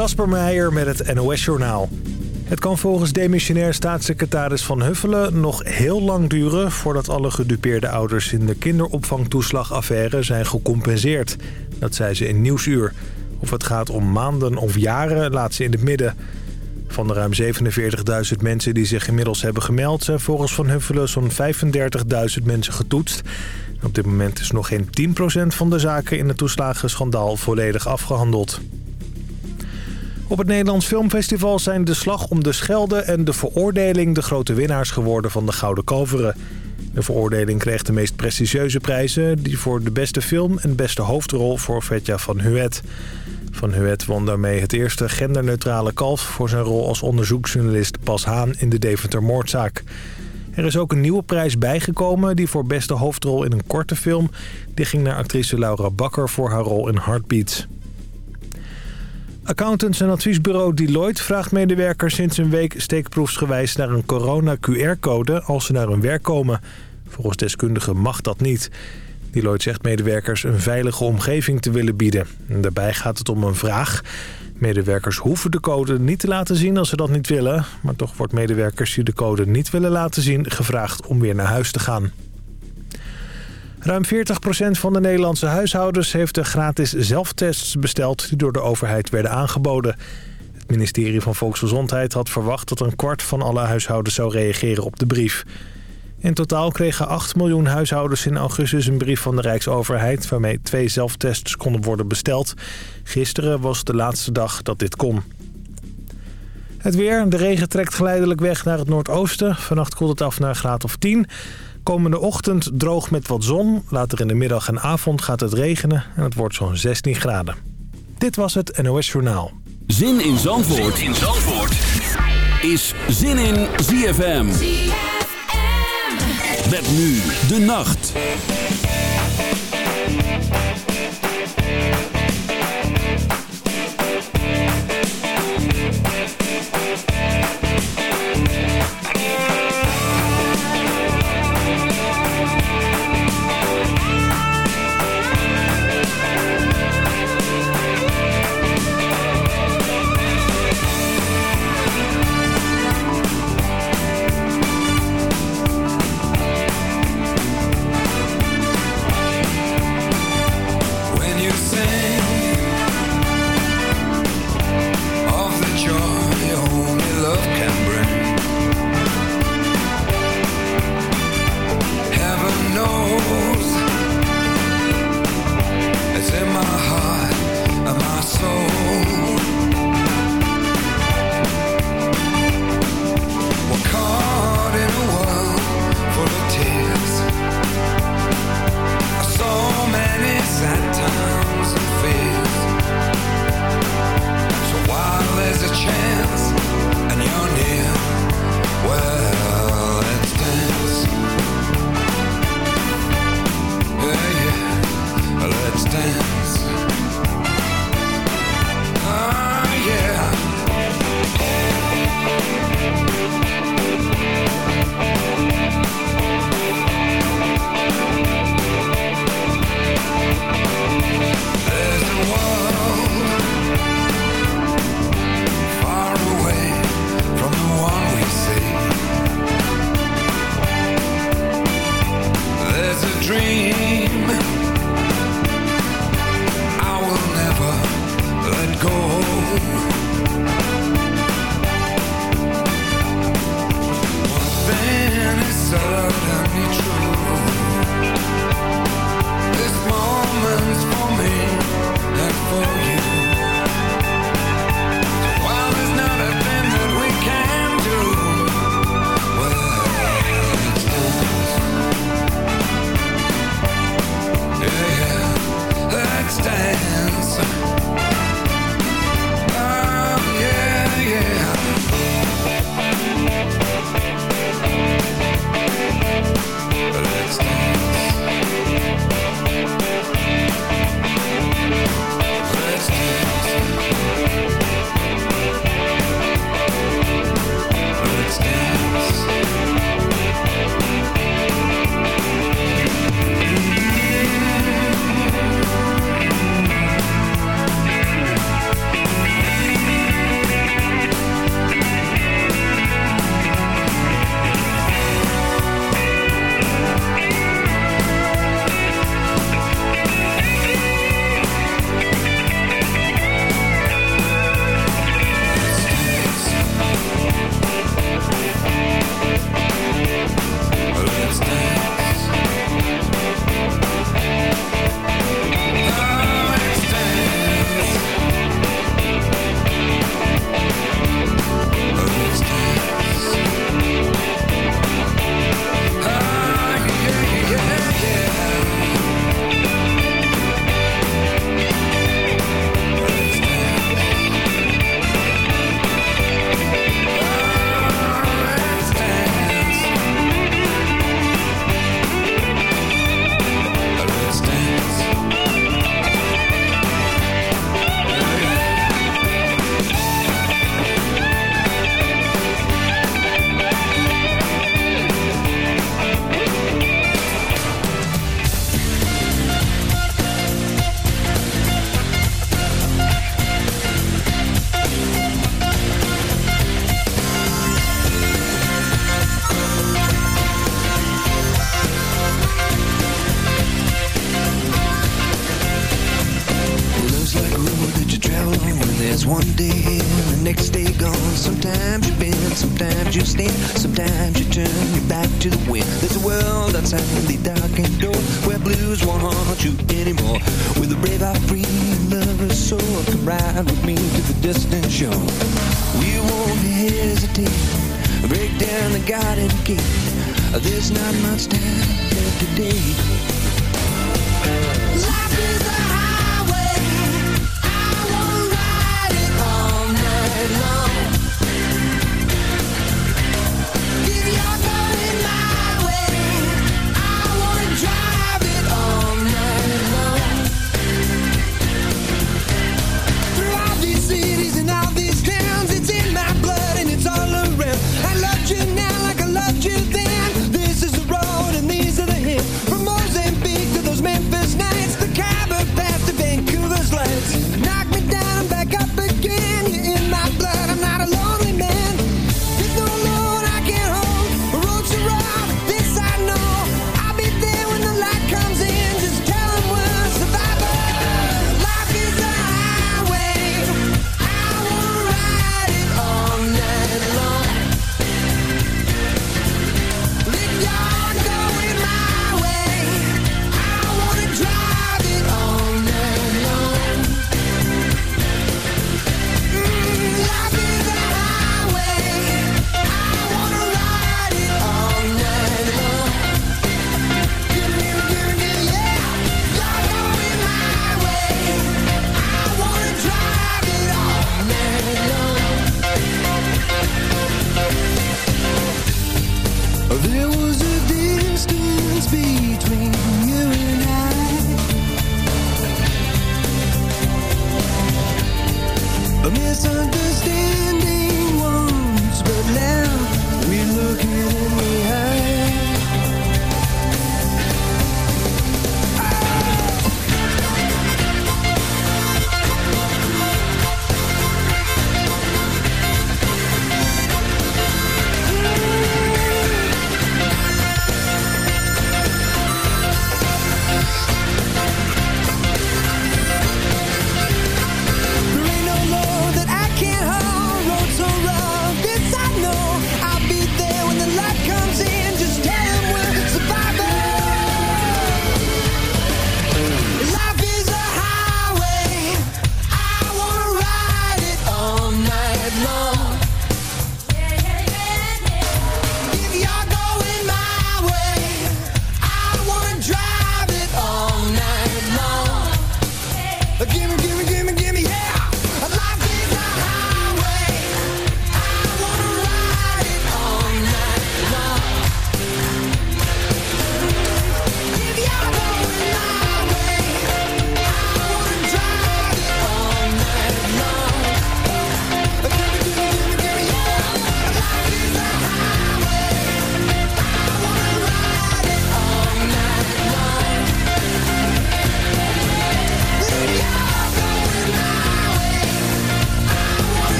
Kasper Meijer met het NOS-journaal. Het kan volgens demissionair staatssecretaris Van Huffelen nog heel lang duren... voordat alle gedupeerde ouders in de kinderopvangtoeslagaffaire zijn gecompenseerd. Dat zei ze in Nieuwsuur. Of het gaat om maanden of jaren, laat ze in het midden. Van de ruim 47.000 mensen die zich inmiddels hebben gemeld... zijn volgens Van Huffelen zo'n 35.000 mensen getoetst. Op dit moment is nog geen 10% van de zaken in het toeslagenschandaal volledig afgehandeld. Op het Nederlands Filmfestival zijn De Slag om de Schelde en De Veroordeling de grote winnaars geworden van de Gouden Kalveren. De veroordeling kreeg de meest prestigieuze prijzen... die voor de beste film en beste hoofdrol voor Vetja van Huet. Van Huet won daarmee het eerste genderneutrale kalf... voor zijn rol als onderzoeksjournalist Pas Haan in de Deventer-moordzaak. Er is ook een nieuwe prijs bijgekomen... die voor beste hoofdrol in een korte film... die ging naar actrice Laura Bakker voor haar rol in Heartbeats. Accountants en adviesbureau Deloitte vraagt medewerkers sinds een week steekproefsgewijs naar een corona-QR-code als ze naar hun werk komen. Volgens deskundigen mag dat niet. Deloitte zegt medewerkers een veilige omgeving te willen bieden. En daarbij gaat het om een vraag. Medewerkers hoeven de code niet te laten zien als ze dat niet willen. Maar toch wordt medewerkers die de code niet willen laten zien gevraagd om weer naar huis te gaan. Ruim 40% van de Nederlandse huishoudens heeft de gratis zelftests besteld... die door de overheid werden aangeboden. Het ministerie van Volksgezondheid had verwacht dat een kwart van alle huishoudens zou reageren op de brief. In totaal kregen 8 miljoen huishoudens in augustus een brief van de Rijksoverheid... waarmee twee zelftests konden worden besteld. Gisteren was de laatste dag dat dit kon. Het weer. De regen trekt geleidelijk weg naar het noordoosten. Vannacht koelt het af naar graad of 10. Komende ochtend droog met wat zon. Later in de middag en avond gaat het regenen en het wordt zo'n 16 graden. Dit was het NOS Journaal. Zin in Zandvoort, zin in Zandvoort. is Zin in ZFM. ZFM. Met nu de nacht.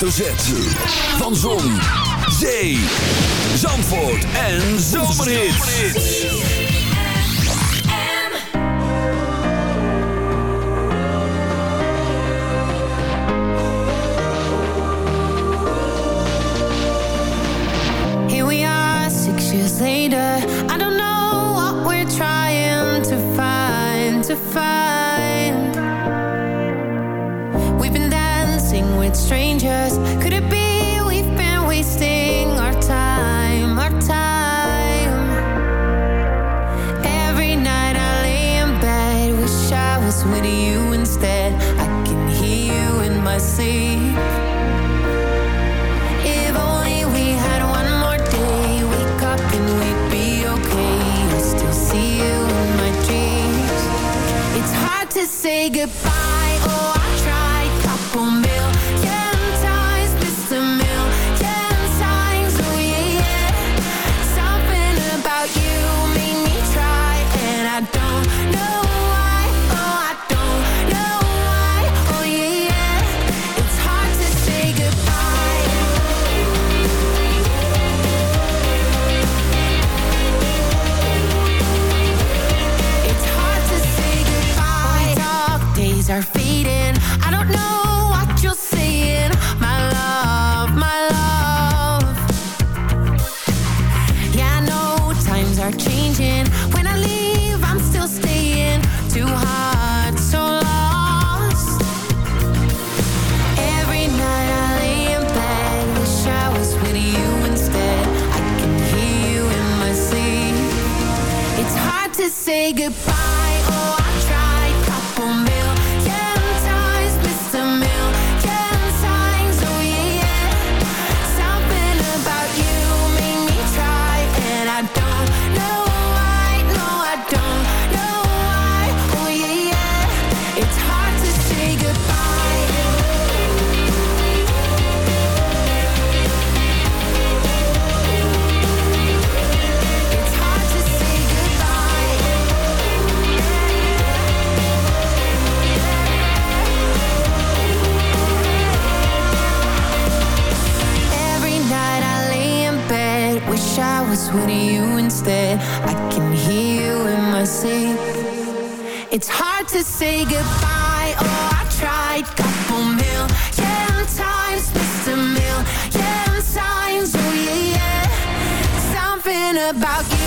Hoofdletter. To say goodbye. Oh, I tried, couple with you instead. I can hear you in my sleep. It's hard to say goodbye. Oh, I tried Couple mil, million times Missed a mil, million times Oh, yeah, yeah. Something about you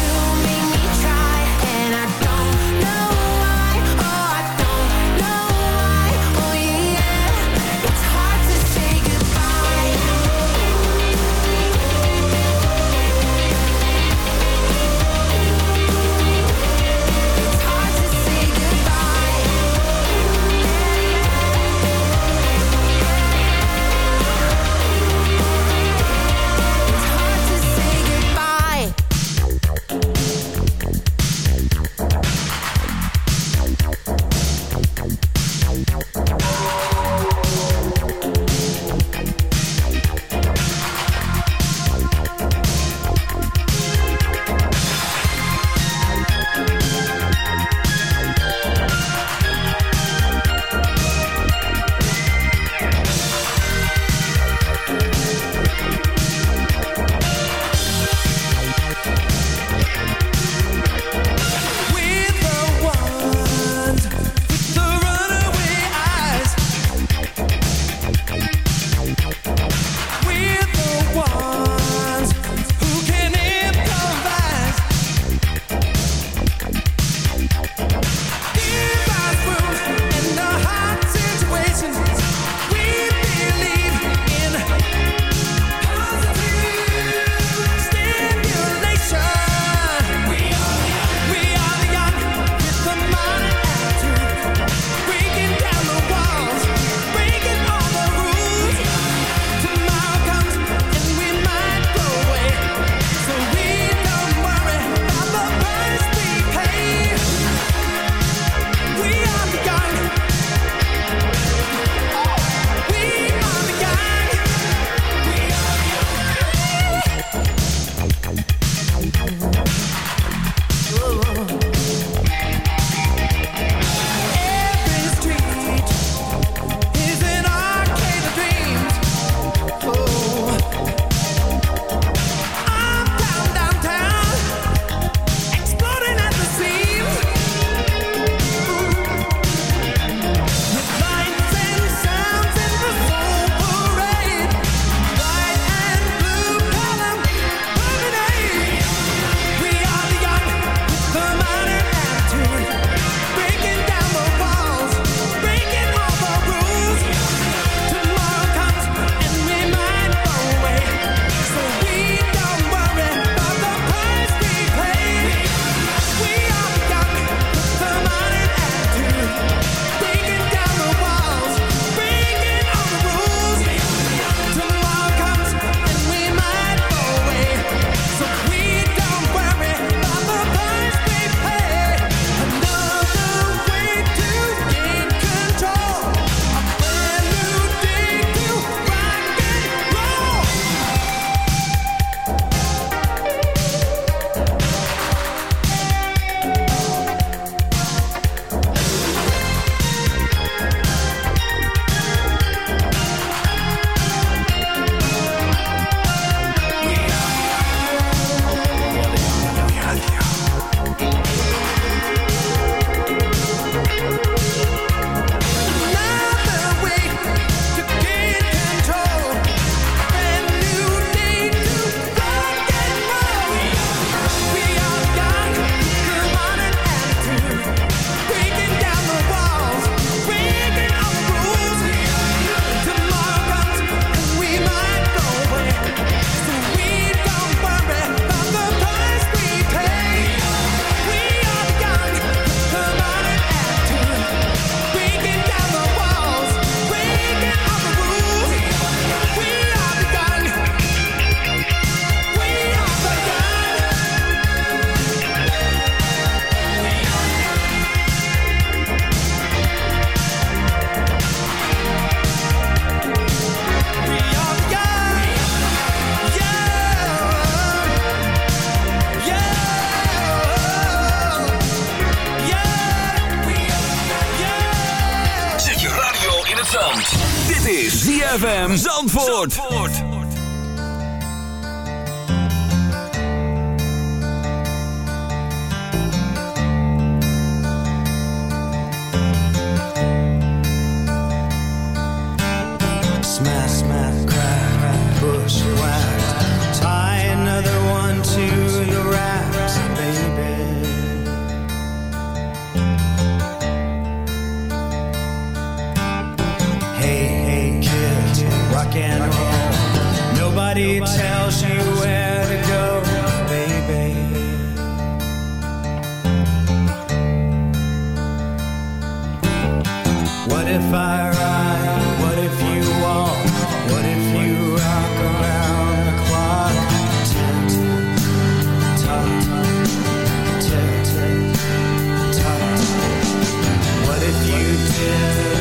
again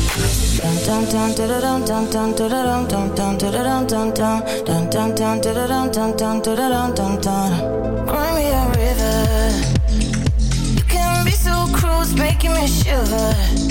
Cry me a river. You can be so cruel, making me shiver.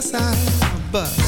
guess I bust.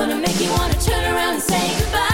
gonna make you wanna turn around and say goodbye.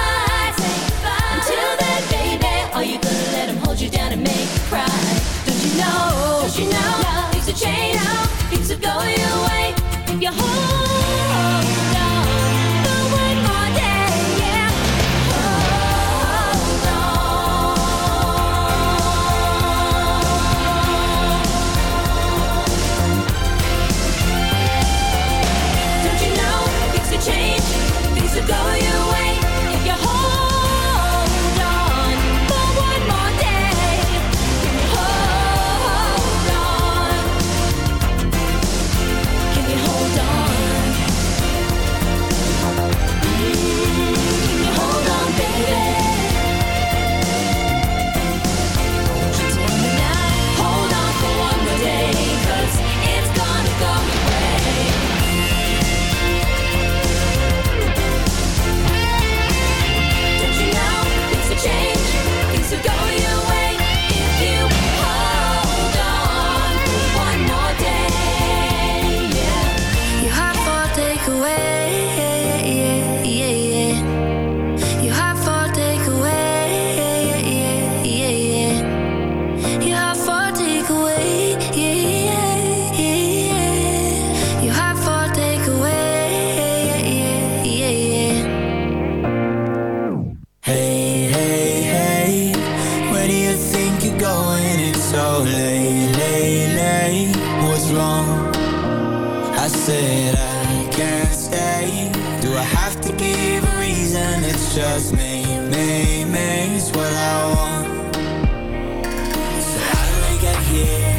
Do I have to give a reason? It's just me, me, me, it's what I want So how do we get here?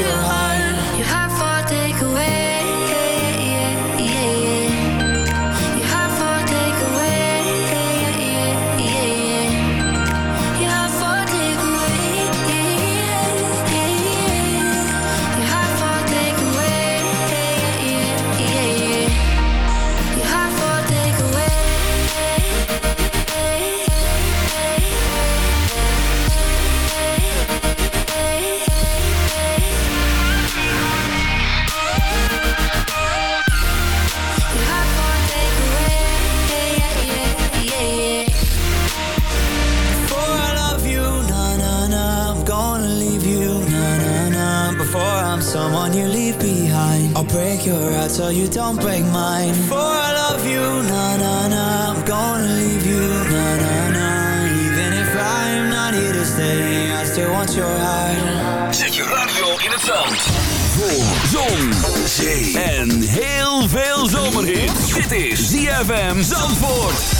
You. heart break your heart so you don't break mine. For I love you, na na na. I'm gonna leave you, na na na. Even if I'm not here to stay, I still want your heart. Zet je radio in het zand. Voor zon, zee en heel veel zomerhit. Dit is ZFM Zandvoort.